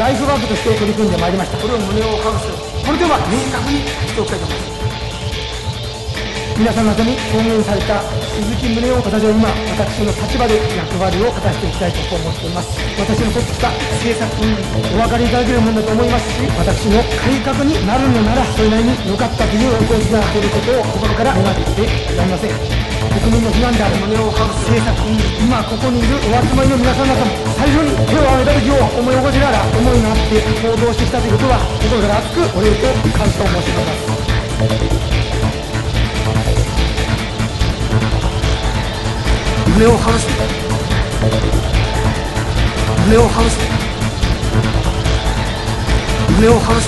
ライフワークとして取り組んでまいりました。これを胸を張るそれでは明確にしておきたいと思います皆様方に公言された鈴木宗男方上今私の立場で役割を果たしていきたいと思っています。私の取ってきた政策にお分かりいただけるものだと思いますし私の改革になるのならそれなりに良かったというお声が出ることを心から願ってやりません。国民の非難である胸を張る政策に今ここにいるお集まりの皆さん方も最初に手を挙げた時を思い起こしながら思いがあって行動してきたということは心から熱くお礼と感謝を申し上げます。胸を張る胸を張る胸を張る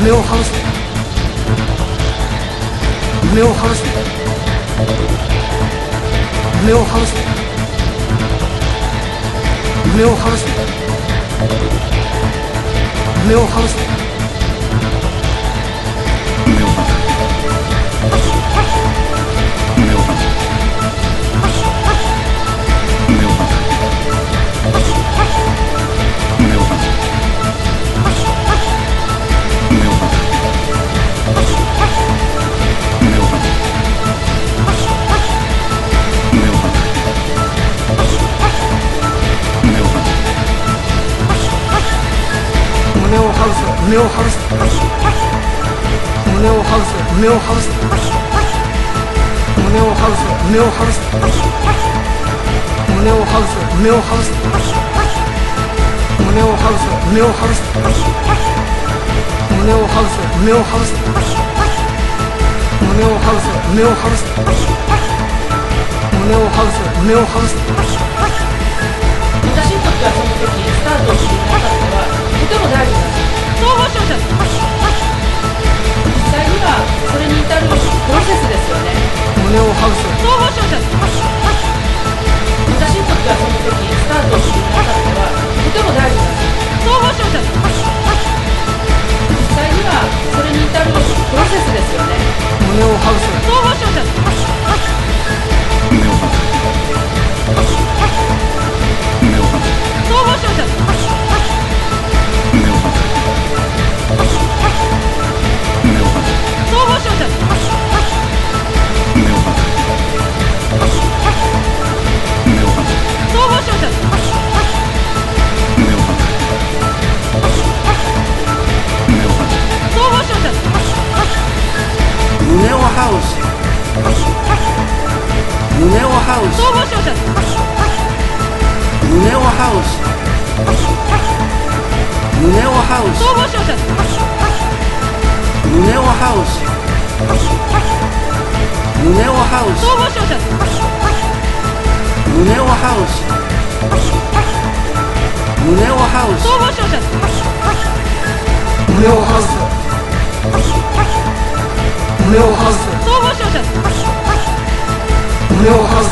胸を張る胸を張る胸を張る胸を張る胸を張る胸を張るせ胸を張るせ胸を張るせ胸を張るせ胸を張るせ胸を張るせ胸を張るせ胸を張るせ胸を張るせ胸を張るせ胸を張るせ胸を張るせ胸を張るせ胸を張るせ胸を張るせ胸を張るせ私にとってはその時スタートを切る中ではとても大丈夫だ。統合症者。大丈夫。実際にはそれに胸を張るせ総合商社胸を張るせ胸を張るせ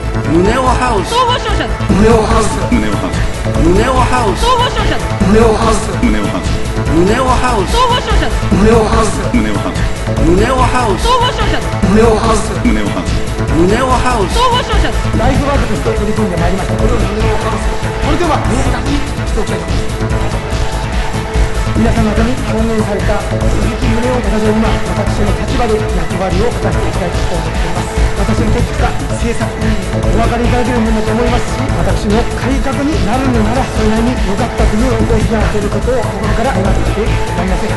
胸を張るせ総合商社胸を張るせ胸を張る胸を張るせ総合商社胸を張るせ胸を張る胸を張るせ総合商社胸を張るせ胸を張る胸を張るせ総合商社胸を張るせ胸を張る胸を張るせ総合商社ライフワークとして取り組んでまいりましたこれを胸を張るせこれでは明確にしておきたいと思います皆様に公言された鈴木宗男方上今私の立場で役割を果たしていきたいと思っています私の取ってきた政策にお分かりいただけるものと思います。し私の改革になるのならそれなりに良かったというお声が出ることを心から願ってやりません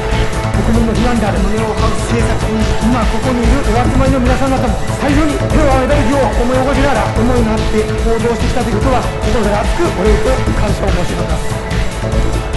国民の非難である胸を張る政策に今ここにいるお集まりの皆さん方も最初に手を挙げた時を思い起こしながら思いがあって行動してきたということは心から熱くお礼と感謝を申し上げます